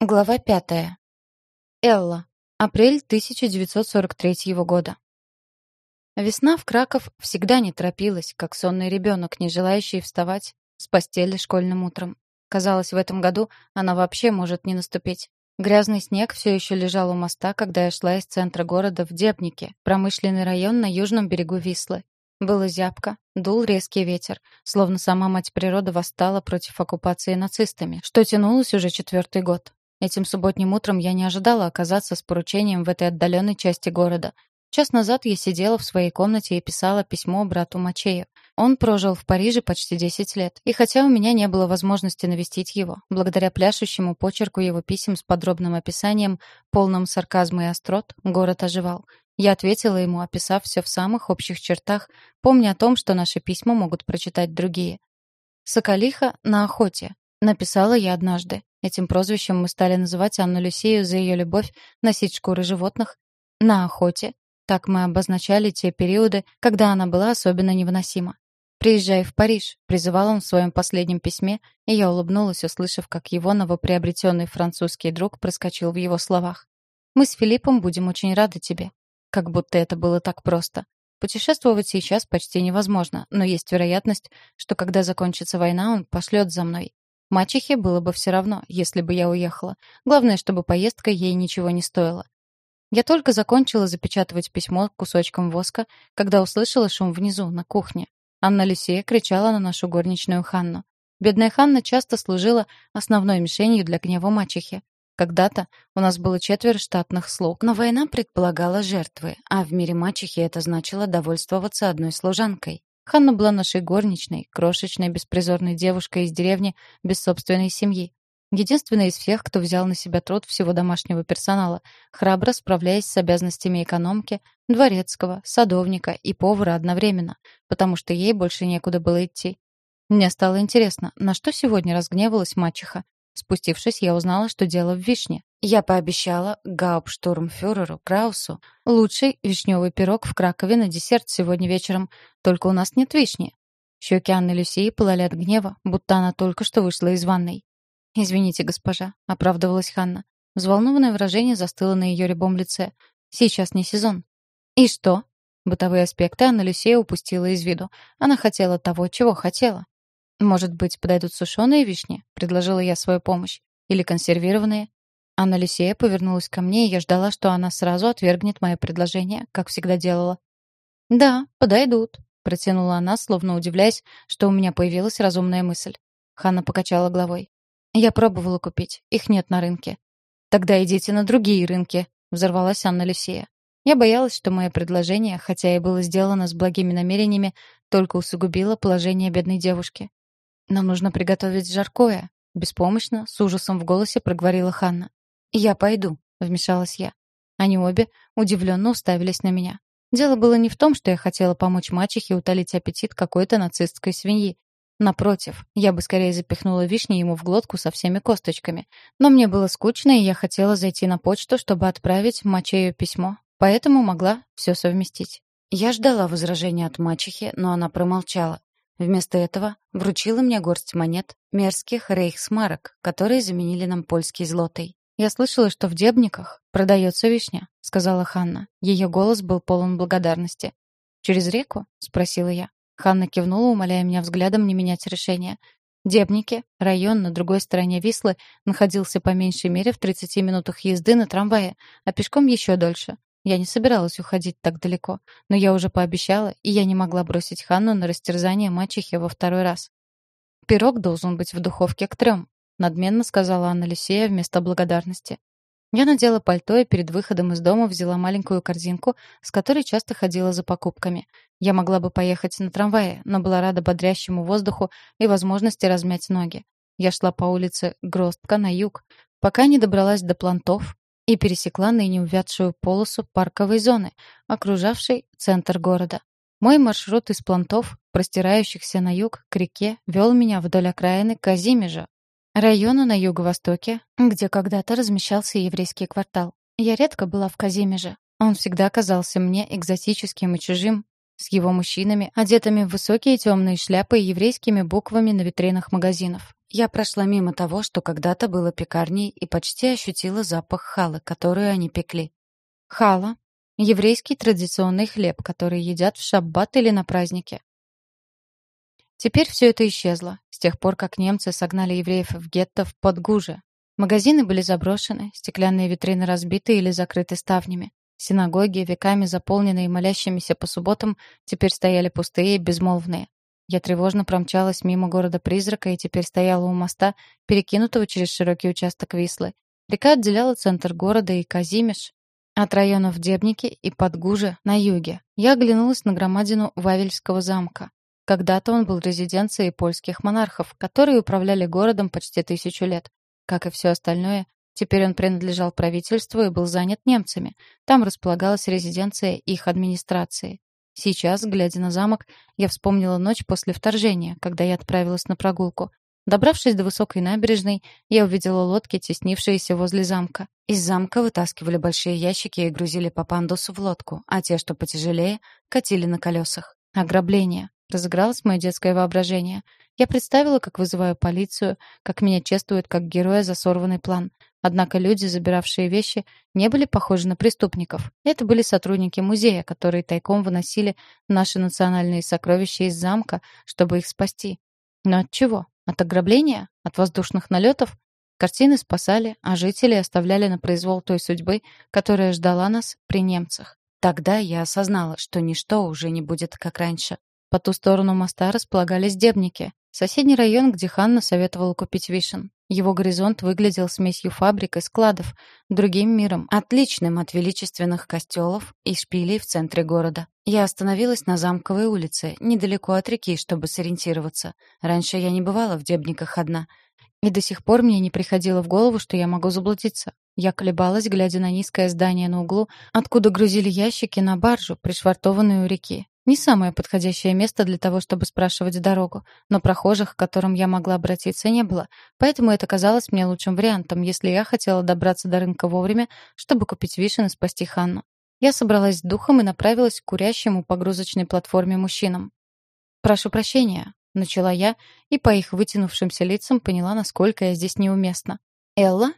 Глава пятая. Элла. Апрель 1943 года. Весна в Краков всегда не торопилась, как сонный ребенок, не желающий вставать с постели школьным утром. Казалось, в этом году она вообще может не наступить. Грязный снег все еще лежал у моста, когда я шла из центра города в Депнике, промышленный район на южном берегу Вислы. Было зябко, дул резкий ветер, словно сама мать природа восстала против оккупации нацистами, что тянулось уже четвертый год. Этим субботним утром я не ожидала оказаться с поручением в этой отдаленной части города. Час назад я сидела в своей комнате и писала письмо брату Мачею. Он прожил в Париже почти 10 лет, и хотя у меня не было возможности навестить его, благодаря пляшущему почерку его писем с подробным описанием, полным сарказма и острот, город оживал. Я ответила ему, описав все в самых общих чертах, помня о том, что наши письма могут прочитать другие. «Соколиха на охоте», — написала я однажды. Этим прозвищем мы стали называть Анну Люсею за ее любовь носить шкуры животных на охоте. Так мы обозначали те периоды, когда она была особенно невыносима. «Приезжай в Париж», — призывал он в своем последнем письме, и я улыбнулась, услышав, как его новоприобретенный французский друг проскочил в его словах. «Мы с Филиппом будем очень рады тебе». Как будто это было так просто. Путешествовать сейчас почти невозможно, но есть вероятность, что когда закончится война, он пошлет за мной. Мачехе было бы все равно, если бы я уехала. Главное, чтобы поездка ей ничего не стоила. Я только закончила запечатывать письмо кусочком воска, когда услышала шум внизу, на кухне. Анна Люсия кричала на нашу горничную Ханну. Бедная Ханна часто служила основной мишенью для гнева мачехи. Когда-то у нас было четверо штатных слуг, но война предполагала жертвы, а в мире мачехи это значило довольствоваться одной служанкой. Ханна была нашей горничной, крошечной, беспризорной девушкой из деревни без собственной семьи. Единственная из всех, кто взял на себя труд всего домашнего персонала, храбро справляясь с обязанностями экономки, дворецкого, садовника и повара одновременно, потому что ей больше некуда было идти. Мне стало интересно, на что сегодня разгневалась мачеха. Спустившись, я узнала, что дело в вишне. Я пообещала гауптштурмфюреру Краусу лучший вишневый пирог в Кракове на десерт сегодня вечером, только у нас нет вишни. Щеки Анны Люсии пылали от гнева, будто она только что вышла из ванной. «Извините, госпожа», — оправдывалась Ханна. Взволнованное выражение застыло на ее рябом лице. «Сейчас не сезон». «И что?» Бытовые аспекты Анна Люсия упустила из виду. Она хотела того, чего хотела. «Может быть, подойдут сушеные вишни?» — предложила я свою помощь. «Или консервированные?» Анна Люсея повернулась ко мне, и я ждала, что она сразу отвергнет мое предложение, как всегда делала. «Да, подойдут», — протянула она, словно удивляясь, что у меня появилась разумная мысль. Ханна покачала головой. «Я пробовала купить. Их нет на рынке». «Тогда идите на другие рынки», — взорвалась Анна Люсея. Я боялась, что мое предложение, хотя и было сделано с благими намерениями, только усугубило положение бедной девушки. «Нам нужно приготовить жаркое», — беспомощно, с ужасом в голосе проговорила Ханна. «Я пойду», — вмешалась я. Они обе удивленно уставились на меня. Дело было не в том, что я хотела помочь мачехе утолить аппетит какой-то нацистской свиньи. Напротив, я бы скорее запихнула вишни ему в глотку со всеми косточками. Но мне было скучно, и я хотела зайти на почту, чтобы отправить Мачею письмо. Поэтому могла все совместить. Я ждала возражения от мачехи, но она промолчала. Вместо этого вручила мне горсть монет, мерзких рейхсмарок, которые заменили нам польский злотый. «Я слышала, что в Дебниках продается вишня», — сказала Ханна. Ее голос был полон благодарности. «Через реку?» — спросила я. Ханна кивнула, умоляя меня взглядом не менять решение. Дебники, район на другой стороне Вислы, находился по меньшей мере в 30 минутах езды на трамвае, а пешком еще дольше. Я не собиралась уходить так далеко, но я уже пообещала, и я не могла бросить Ханну на растерзание мачехи во второй раз. Пирог должен быть в духовке к трем, надменно сказала Анна Люсея вместо благодарности. Я надела пальто и перед выходом из дома взяла маленькую корзинку, с которой часто ходила за покупками. Я могла бы поехать на трамвае, но была рада бодрящему воздуху и возможности размять ноги. Я шла по улице Гростка на юг, пока не добралась до плантов и пересекла ныне увядшую полосу парковой зоны, окружавшей центр города. Мой маршрут из плантов, простирающихся на юг к реке, вел меня вдоль окраины Казимежа, району на юго-востоке, где когда-то размещался еврейский квартал. Я редко была в Казимеже. Он всегда казался мне экзотическим и чужим, с его мужчинами, одетыми в высокие темные шляпы и еврейскими буквами на витринах магазинов. Я прошла мимо того, что когда-то было пекарней, и почти ощутила запах халы, которую они пекли. Хала — еврейский традиционный хлеб, который едят в шаббат или на празднике. Теперь все это исчезло, с тех пор, как немцы согнали евреев в гетто в Подгуже. Магазины были заброшены, стеклянные витрины разбиты или закрыты ставнями. Синагоги, веками заполненные молящимися по субботам, теперь стояли пустые и безмолвные. Я тревожно промчалась мимо города-призрака и теперь стояла у моста, перекинутого через широкий участок Вислы. Река отделяла центр города и Казимиш от районов Дебники и Подгужа на юге. Я оглянулась на громадину Вавельского замка. Когда-то он был резиденцией польских монархов, которые управляли городом почти тысячу лет. Как и все остальное, теперь он принадлежал правительству и был занят немцами. Там располагалась резиденция их администрации. Сейчас, глядя на замок, я вспомнила ночь после вторжения, когда я отправилась на прогулку. Добравшись до высокой набережной, я увидела лодки, теснившиеся возле замка. Из замка вытаскивали большие ящики и грузили по пандусу в лодку, а те, что потяжелее, катили на колесах. Ограбление. Разыгралось мое детское воображение. Я представила, как вызываю полицию, как меня чествуют как героя за сорванный план. Однако люди, забиравшие вещи, не были похожи на преступников. Это были сотрудники музея, которые тайком выносили наши национальные сокровища из замка, чтобы их спасти. Но от чего? От ограбления? От воздушных налетов? Картины спасали, а жители оставляли на произвол той судьбы, которая ждала нас при немцах. Тогда я осознала, что ничто уже не будет как раньше. По ту сторону моста располагались дебники, соседний район, где Ханна советовала купить вишен. Его горизонт выглядел смесью фабрик и складов, другим миром, отличным от величественных костелов и шпилей в центре города. Я остановилась на Замковой улице, недалеко от реки, чтобы сориентироваться. Раньше я не бывала в Дебниках одна. И до сих пор мне не приходило в голову, что я могу заблудиться. Я колебалась, глядя на низкое здание на углу, откуда грузили ящики на баржу, пришвартованную у реки. Не самое подходящее место для того, чтобы спрашивать дорогу, но прохожих, к которым я могла обратиться, не было, поэтому это казалось мне лучшим вариантом, если я хотела добраться до рынка вовремя, чтобы купить вишен и спасти Ханну. Я собралась с духом и направилась к курящему погрузочной платформе мужчинам. «Прошу прощения», — начала я, и по их вытянувшимся лицам поняла, насколько я здесь неуместна. «Элла?»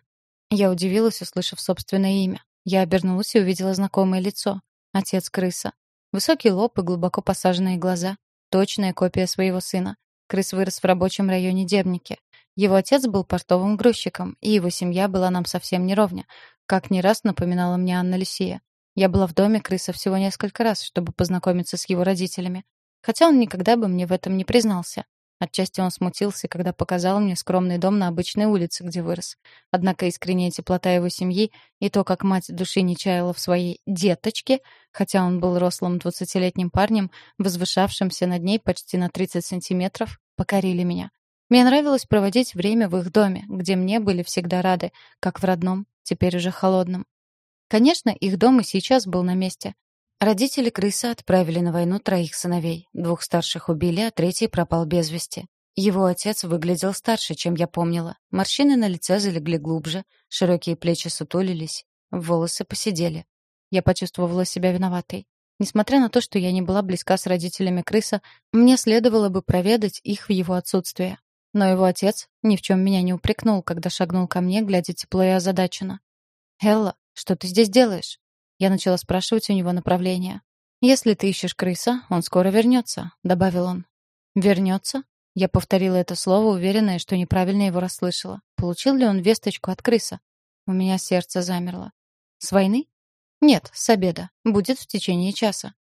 Я удивилась, услышав собственное имя. Я обернулась и увидела знакомое лицо. Отец крыса. Высокий лоб и глубоко посаженные глаза. Точная копия своего сына. Крыс вырос в рабочем районе Дебники. Его отец был портовым грузчиком, и его семья была нам совсем не ровня, как не раз напоминала мне Анна Люсия. Я была в доме крыса всего несколько раз, чтобы познакомиться с его родителями. Хотя он никогда бы мне в этом не признался. Отчасти он смутился, когда показал мне скромный дом на обычной улице, где вырос. Однако искренняя теплота его семьи и то, как мать души не чаяла в своей «деточке», хотя он был рослым двадцатилетним парнем, возвышавшимся над ней почти на 30 сантиметров, покорили меня. Мне нравилось проводить время в их доме, где мне были всегда рады, как в родном, теперь уже холодном. Конечно, их дом и сейчас был на месте. Родители крыса отправили на войну троих сыновей. Двух старших убили, а третий пропал без вести. Его отец выглядел старше, чем я помнила. Морщины на лице залегли глубже, широкие плечи сутулились, волосы посидели. Я почувствовала себя виноватой. Несмотря на то, что я не была близка с родителями крыса, мне следовало бы проведать их в его отсутствие. Но его отец ни в чем меня не упрекнул, когда шагнул ко мне, глядя тепло и озадаченно. «Элла, что ты здесь делаешь?» Я начала спрашивать у него направление. «Если ты ищешь крыса, он скоро вернется», — добавил он. «Вернется?» Я повторила это слово, уверенная, что неправильно его расслышала. Получил ли он весточку от крыса? У меня сердце замерло. «С войны?» «Нет, с обеда. Будет в течение часа».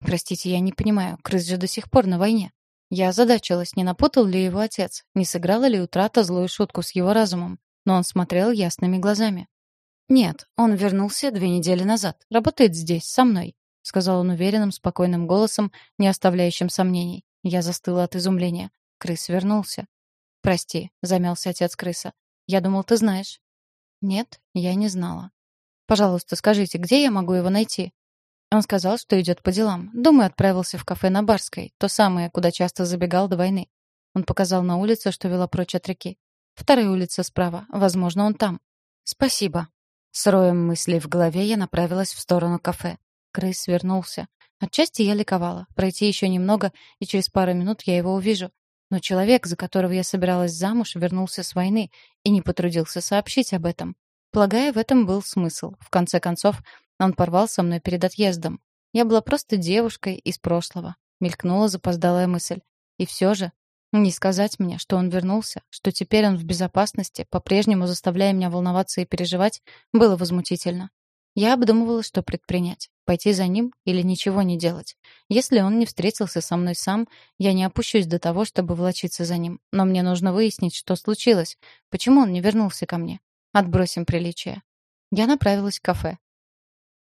«Простите, я не понимаю. Крыс же до сих пор на войне». Я озадачилась, не напутал ли его отец, не сыграла ли утрата злую шутку с его разумом. Но он смотрел ясными глазами. «Нет, он вернулся две недели назад. Работает здесь, со мной», — сказал он уверенным, спокойным голосом, не оставляющим сомнений. Я застыла от изумления. Крыс вернулся. «Прости», — замялся отец крыса. «Я думал, ты знаешь». «Нет, я не знала». «Пожалуйста, скажите, где я могу его найти?» Он сказал, что идет по делам. Думаю, отправился в кафе на Барской, то самое, куда часто забегал до войны. Он показал на улицу, что вела прочь от реки. Вторая улица справа. Возможно, он там. «Спасибо», с роем мыслей в голове я направилась в сторону кафе. Крыс вернулся. Отчасти я ликовала. Пройти еще немного, и через пару минут я его увижу. Но человек, за которого я собиралась замуж, вернулся с войны и не потрудился сообщить об этом. Полагаю, в этом был смысл. В конце концов, он порвал со мной перед отъездом. Я была просто девушкой из прошлого. Мелькнула запоздалая мысль. И все же, не сказать мне, что он вернулся, что теперь он в безопасности, по-прежнему заставляя меня волноваться и переживать, было возмутительно. Я обдумывала, что предпринять. Пойти за ним или ничего не делать. Если он не встретился со мной сам, я не опущусь до того, чтобы влочиться за ним. Но мне нужно выяснить, что случилось. Почему он не вернулся ко мне? Отбросим приличие. Я направилась в кафе.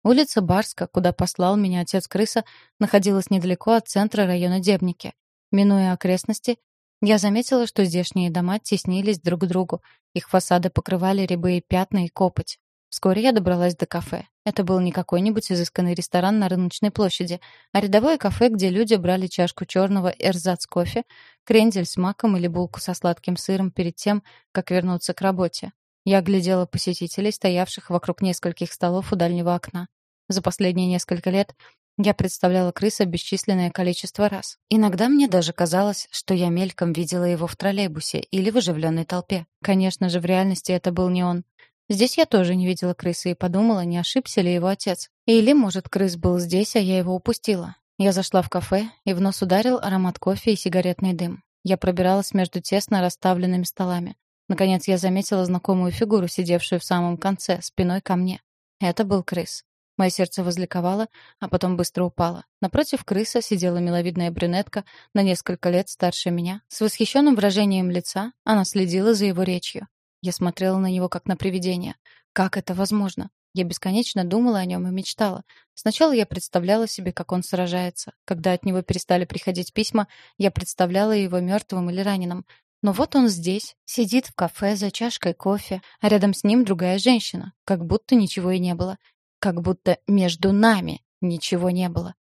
Улица Барска, куда послал меня отец-крыса, находилась недалеко от центра района Дебники. Минуя окрестности, я заметила, что здешние дома теснились друг к другу. Их фасады покрывали рябые пятна и копоть. Вскоре я добралась до кафе. Это был не какой-нибудь изысканный ресторан на рыночной площади, а рядовое кафе, где люди брали чашку черного эрзац-кофе, крендель с маком или булку со сладким сыром перед тем, как вернуться к работе. Я глядела посетителей, стоявших вокруг нескольких столов у дальнего окна. За последние несколько лет я представляла крыса бесчисленное количество раз. Иногда мне даже казалось, что я мельком видела его в троллейбусе или в оживленной толпе. Конечно же, в реальности это был не он. Здесь я тоже не видела крысы и подумала, не ошибся ли его отец. Или, может, крыс был здесь, а я его упустила. Я зашла в кафе, и в нос ударил аромат кофе и сигаретный дым. Я пробиралась между тесно расставленными столами. Наконец я заметила знакомую фигуру, сидевшую в самом конце, спиной ко мне. Это был крыс. Мое сердце возликовало, а потом быстро упало. Напротив крыса сидела миловидная брюнетка, на несколько лет старше меня. С восхищенным выражением лица она следила за его речью. Я смотрела на него как на привидение. Как это возможно? Я бесконечно думала о нем и мечтала. Сначала я представляла себе, как он сражается. Когда от него перестали приходить письма, я представляла его мертвым или раненым. Но вот он здесь, сидит в кафе за чашкой кофе, а рядом с ним другая женщина, как будто ничего и не было. Как будто между нами ничего не было.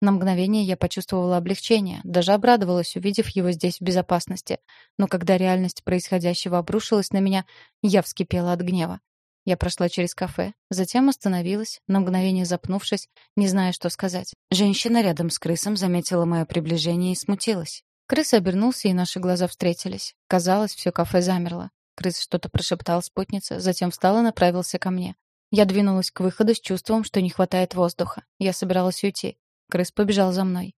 На мгновение я почувствовала облегчение, даже обрадовалась, увидев его здесь в безопасности. Но когда реальность происходящего обрушилась на меня, я вскипела от гнева. Я прошла через кафе, затем остановилась, на мгновение запнувшись, не зная, что сказать. Женщина рядом с крысом заметила мое приближение и смутилась. Крыс обернулся, и наши глаза встретились. Казалось, все кафе замерло. Крыс что-то прошептал спутнице, затем встал и направился ко мне. Я двинулась к выходу с чувством, что не хватает воздуха. Я собиралась уйти. Крыс побежал за мной.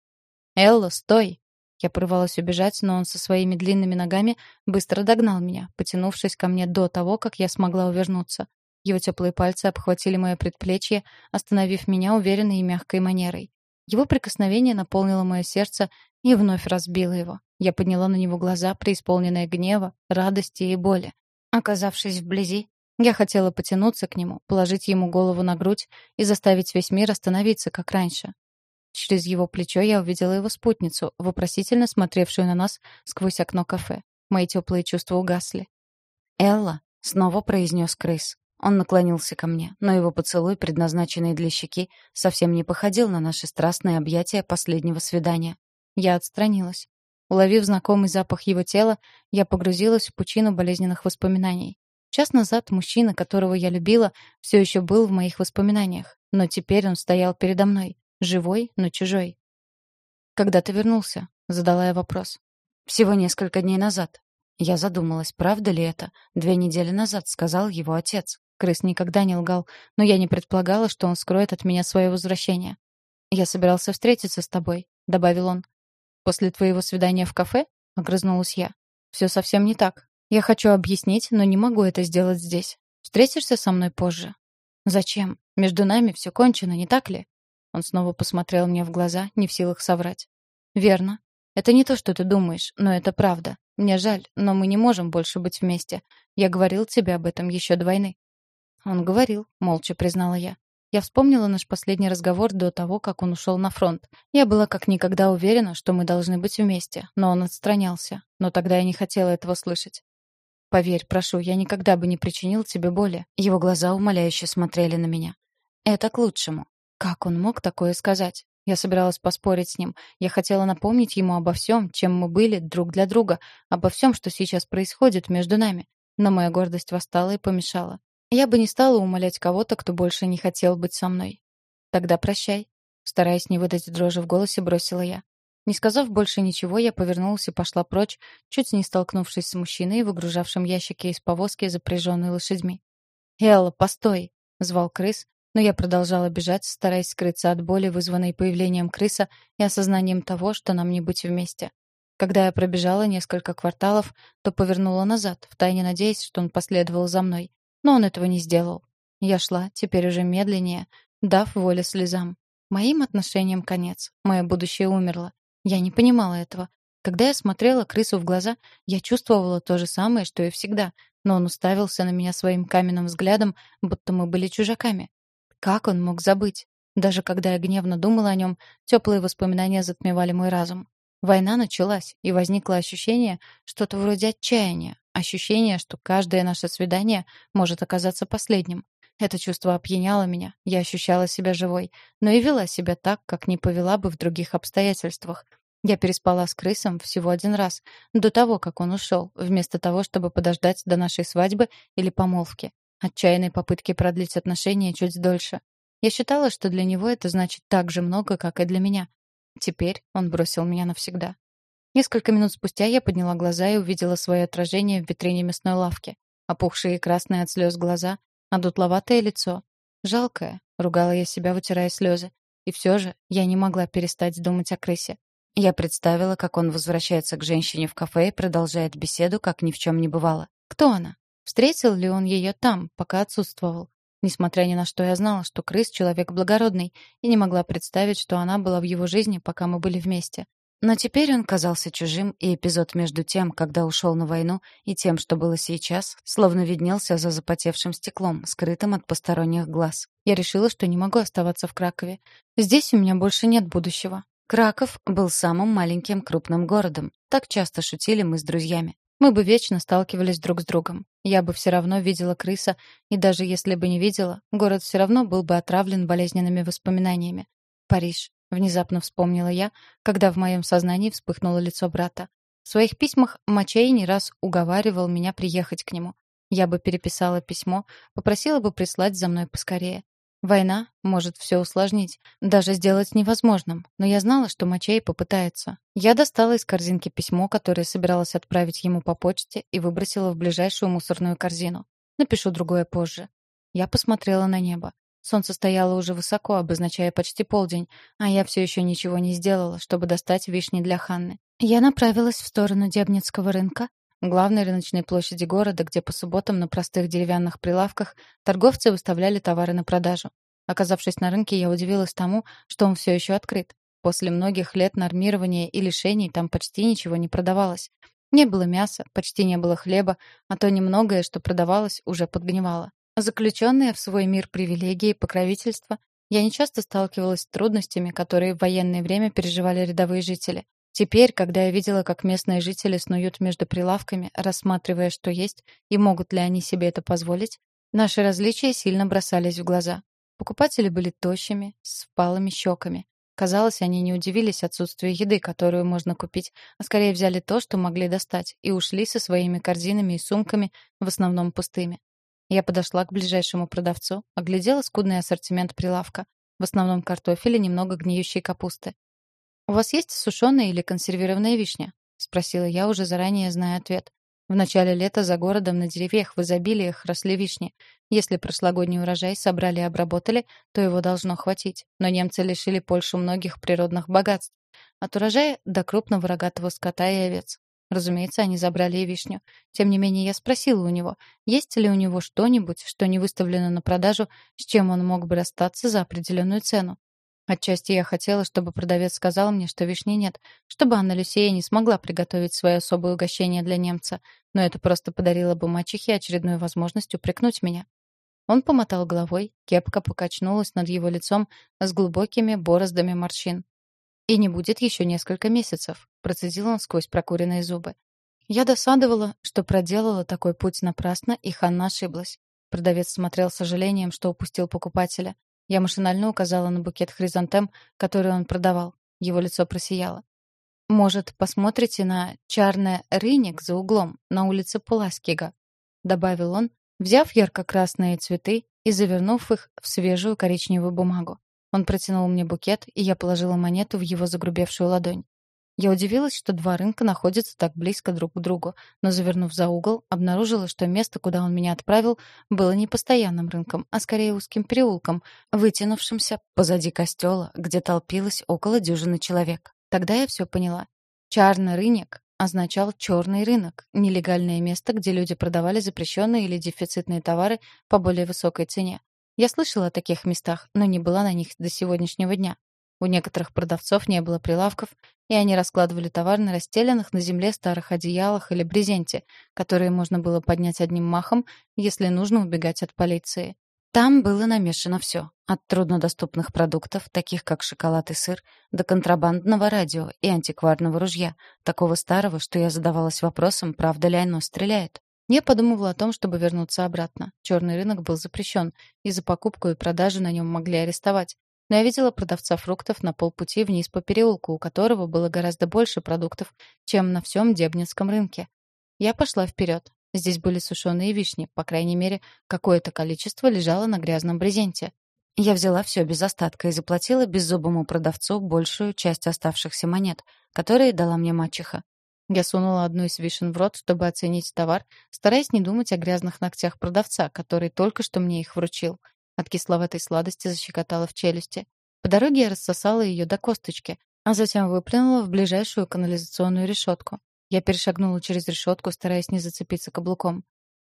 «Элла, стой!» Я порывалась убежать, но он со своими длинными ногами быстро догнал меня, потянувшись ко мне до того, как я смогла увернуться. Его теплые пальцы обхватили мое предплечье, остановив меня уверенной и мягкой манерой. Его прикосновение наполнило мое сердце и вновь разбило его. Я подняла на него глаза, преисполненные гнева, радости и боли. Оказавшись вблизи, я хотела потянуться к нему, положить ему голову на грудь и заставить весь мир остановиться, как раньше. Через его плечо я увидела его спутницу, вопросительно смотревшую на нас сквозь окно кафе. Мои теплые чувства угасли. «Элла», — снова произнес крыс. Он наклонился ко мне, но его поцелуй, предназначенный для щеки, совсем не походил на наши страстные объятия последнего свидания. Я отстранилась. Уловив знакомый запах его тела, я погрузилась в пучину болезненных воспоминаний. Час назад мужчина, которого я любила, все еще был в моих воспоминаниях, но теперь он стоял передо мной. Живой, но чужой. «Когда ты вернулся?» — задала я вопрос. «Всего несколько дней назад». Я задумалась, правда ли это. Две недели назад сказал его отец. Крыс никогда не лгал, но я не предполагала, что он скроет от меня свое возвращение. «Я собирался встретиться с тобой», — добавил он. «После твоего свидания в кафе?» — огрызнулась я. «Все совсем не так. Я хочу объяснить, но не могу это сделать здесь. Встретишься со мной позже?» «Зачем? Между нами все кончено, не так ли?» Он снова посмотрел мне в глаза, не в силах соврать. «Верно. Это не то, что ты думаешь, но это правда. Мне жаль, но мы не можем больше быть вместе. Я говорил тебе об этом еще до войны». Он говорил, молча признала я. Я вспомнила наш последний разговор до того, как он ушел на фронт. Я была как никогда уверена, что мы должны быть вместе, но он отстранялся. Но тогда я не хотела этого слышать. «Поверь, прошу, я никогда бы не причинил тебе боли». Его глаза умоляюще смотрели на меня. «Это к лучшему. Как он мог такое сказать? Я собиралась поспорить с ним. Я хотела напомнить ему обо всем, чем мы были друг для друга, обо всем, что сейчас происходит между нами. Но моя гордость восстала и помешала. Я бы не стала умолять кого-то, кто больше не хотел быть со мной. Тогда прощай. Стараясь не выдать дрожи в голосе, бросила я. Не сказав больше ничего, я повернулась и пошла прочь, чуть не столкнувшись с мужчиной, выгружавшим ящики из повозки, запряженной лошадьми. «Элла, постой!» — звал крыс, но я продолжала бежать, стараясь скрыться от боли, вызванной появлением крыса и осознанием того, что нам не быть вместе. Когда я пробежала несколько кварталов, то повернула назад, втайне надеясь, что он последовал за мной. Но он этого не сделал. Я шла, теперь уже медленнее, дав волю слезам. Моим отношениям конец. Мое будущее умерло. Я не понимала этого. Когда я смотрела крысу в глаза, я чувствовала то же самое, что и всегда, но он уставился на меня своим каменным взглядом, будто мы были чужаками. Как он мог забыть? Даже когда я гневно думала о нем, теплые воспоминания затмевали мой разум. Война началась, и возникло ощущение, что-то вроде отчаяния, ощущение, что каждое наше свидание может оказаться последним. Это чувство опьяняло меня, я ощущала себя живой, но и вела себя так, как не повела бы в других обстоятельствах. Я переспала с крысом всего один раз, до того, как он ушел, вместо того, чтобы подождать до нашей свадьбы или помолвки. Отчаянной попытки продлить отношения чуть дольше. Я считала, что для него это значит так же много, как и для меня. Теперь он бросил меня навсегда. Несколько минут спустя я подняла глаза и увидела свое отражение в витрине мясной лавки. Опухшие и красные от слез глаза, а дутловатое лицо. Жалкое, ругала я себя, вытирая слезы. И все же я не могла перестать думать о крысе. Я представила, как он возвращается к женщине в кафе и продолжает беседу, как ни в чем не бывало. Кто она? Встретил ли он ее там, пока отсутствовал? Несмотря ни на что, я знала, что крыс — человек благородный, и не могла представить, что она была в его жизни, пока мы были вместе. Но теперь он казался чужим, и эпизод между тем, когда ушел на войну, и тем, что было сейчас, словно виднелся за запотевшим стеклом, скрытым от посторонних глаз. Я решила, что не могу оставаться в Кракове. Здесь у меня больше нет будущего. Краков был самым маленьким крупным городом. Так часто шутили мы с друзьями. Мы бы вечно сталкивались друг с другом. Я бы все равно видела крыса, и даже если бы не видела, город все равно был бы отравлен болезненными воспоминаниями. Париж. Внезапно вспомнила я, когда в моем сознании вспыхнуло лицо брата. В своих письмах Мачей не раз уговаривал меня приехать к нему. Я бы переписала письмо, попросила бы прислать за мной поскорее. Война может все усложнить, даже сделать невозможным, но я знала, что Мачей попытается. Я достала из корзинки письмо, которое собиралась отправить ему по почте, и выбросила в ближайшую мусорную корзину. Напишу другое позже. Я посмотрела на небо. Солнце стояло уже высоко, обозначая почти полдень, а я все еще ничего не сделала, чтобы достать вишни для Ханны. Я направилась в сторону Дебницкого рынка, главной рыночной площади города, где по субботам на простых деревянных прилавках торговцы выставляли товары на продажу. Оказавшись на рынке, я удивилась тому, что он все еще открыт. После многих лет нормирования и лишений там почти ничего не продавалось. Не было мяса, почти не было хлеба, а то немногое, что продавалось, уже подгнивало. Заключенная в свой мир привилегии и покровительства, я нечасто сталкивалась с трудностями, которые в военное время переживали рядовые жители. Теперь, когда я видела, как местные жители снуют между прилавками, рассматривая, что есть, и могут ли они себе это позволить, наши различия сильно бросались в глаза. Покупатели были тощими, с впалыми щеками. Казалось, они не удивились отсутствию еды, которую можно купить, а скорее взяли то, что могли достать, и ушли со своими корзинами и сумками, в основном пустыми. Я подошла к ближайшему продавцу, оглядела скудный ассортимент прилавка. В основном картофель и немного гниющей капусты. «У вас есть сушеная или консервированная вишня?» — спросила я, уже заранее зная ответ. В начале лета за городом на деревьях в изобилиях росли вишни. Если прошлогодний урожай собрали и обработали, то его должно хватить. Но немцы лишили Польшу многих природных богатств. От урожая до крупного рогатого скота и овец. Разумеется, они забрали и вишню. Тем не менее, я спросила у него, есть ли у него что-нибудь, что не выставлено на продажу, с чем он мог бы расстаться за определенную цену. Отчасти я хотела, чтобы продавец сказал мне, что вишни нет, чтобы Анна Люсея не смогла приготовить свое особое угощение для немца, но это просто подарило бы мачехе очередную возможность упрекнуть меня. Он помотал головой, кепка покачнулась над его лицом с глубокими бороздами морщин. «И не будет еще несколько месяцев», — процедил он сквозь прокуренные зубы. Я досадовала, что проделала такой путь напрасно, и Ханна ошиблась. Продавец смотрел с сожалением, что упустил покупателя. Я машинально указала на букет хризантем, который он продавал. Его лицо просияло. «Может, посмотрите на чарное рыник за углом на улице Пуласкига?» — добавил он, взяв ярко-красные цветы и завернув их в свежую коричневую бумагу. Он протянул мне букет, и я положила монету в его загрубевшую ладонь. Я удивилась, что два рынка находятся так близко друг к другу, но, завернув за угол, обнаружила, что место, куда он меня отправил, было не постоянным рынком, а скорее узким переулком, вытянувшимся позади костела, где толпилось около дюжины человек. Тогда я все поняла. Чарный рынок означал черный рынок, нелегальное место, где люди продавали запрещенные или дефицитные товары по более высокой цене. Я слышала о таких местах, но не была на них до сегодняшнего дня. У некоторых продавцов не было прилавков, и они раскладывали товар на расстеленных на земле старых одеялах или брезенте, которые можно было поднять одним махом, если нужно убегать от полиции. Там было намешано все, от труднодоступных продуктов, таких как шоколад и сыр, до контрабандного радио и антикварного ружья, такого старого, что я задавалась вопросом, правда ли оно стреляет. Я подумывала о том, чтобы вернуться обратно. Черный рынок был запрещен, и за покупку и продажу на нем могли арестовать. Но я видела продавца фруктов на полпути вниз по переулку, у которого было гораздо больше продуктов, чем на всем Дебницком рынке. Я пошла вперед. Здесь были сушеные вишни, по крайней мере, какое-то количество лежало на грязном брезенте. Я взяла все без остатка и заплатила беззубому продавцу большую часть оставшихся монет, которые дала мне мачеха. Я сунула одну из вишен в рот, чтобы оценить товар, стараясь не думать о грязных ногтях продавца, который только что мне их вручил, от кисловатой сладости защекотала в челюсти. По дороге я рассосала ее до косточки, а затем выплюнула в ближайшую канализационную решетку. Я перешагнула через решетку, стараясь не зацепиться каблуком.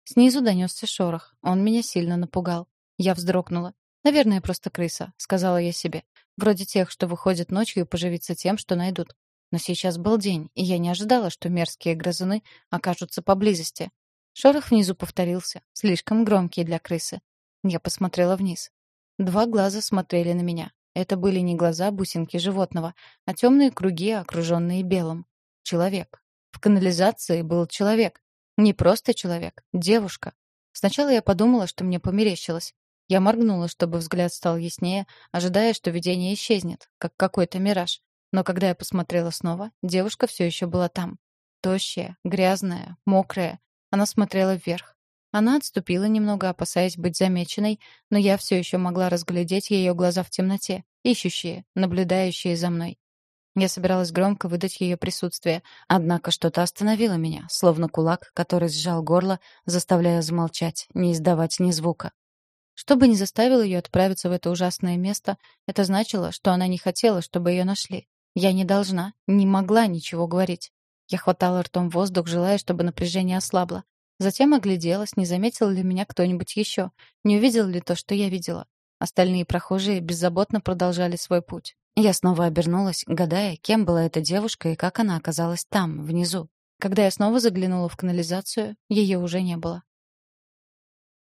Снизу донесся шорох. Он меня сильно напугал. Я вздрогнула. «Наверное, просто крыса», — сказала я себе. «Вроде тех, что выходят ночью и поживиться тем, что найдут». Но сейчас был день, и я не ожидала, что мерзкие грызуны окажутся поблизости. Шорох внизу повторился, слишком громкий для крысы. Я посмотрела вниз. Два глаза смотрели на меня. Это были не глаза бусинки животного, а темные круги, окруженные белым. Человек. В канализации был человек. Не просто человек, девушка. Сначала я подумала, что мне померещилось. Я моргнула, чтобы взгляд стал яснее, ожидая, что видение исчезнет, как какой-то мираж. Но когда я посмотрела снова, девушка все еще была там. Тощая, грязная, мокрая. Она смотрела вверх. Она отступила немного, опасаясь быть замеченной, но я все еще могла разглядеть ее глаза в темноте, ищущие, наблюдающие за мной. Я собиралась громко выдать ее присутствие, однако что-то остановило меня, словно кулак, который сжал горло, заставляя замолчать, не издавать ни звука. Что бы ни заставило ее отправиться в это ужасное место, это значило, что она не хотела, чтобы ее нашли. Я не должна, не могла ничего говорить. Я хватала ртом воздух, желая, чтобы напряжение ослабло. Затем огляделась, не заметил ли меня кто-нибудь еще, не увидел ли то, что я видела. Остальные прохожие беззаботно продолжали свой путь. Я снова обернулась, гадая, кем была эта девушка и как она оказалась там, внизу. Когда я снова заглянула в канализацию, ее уже не было.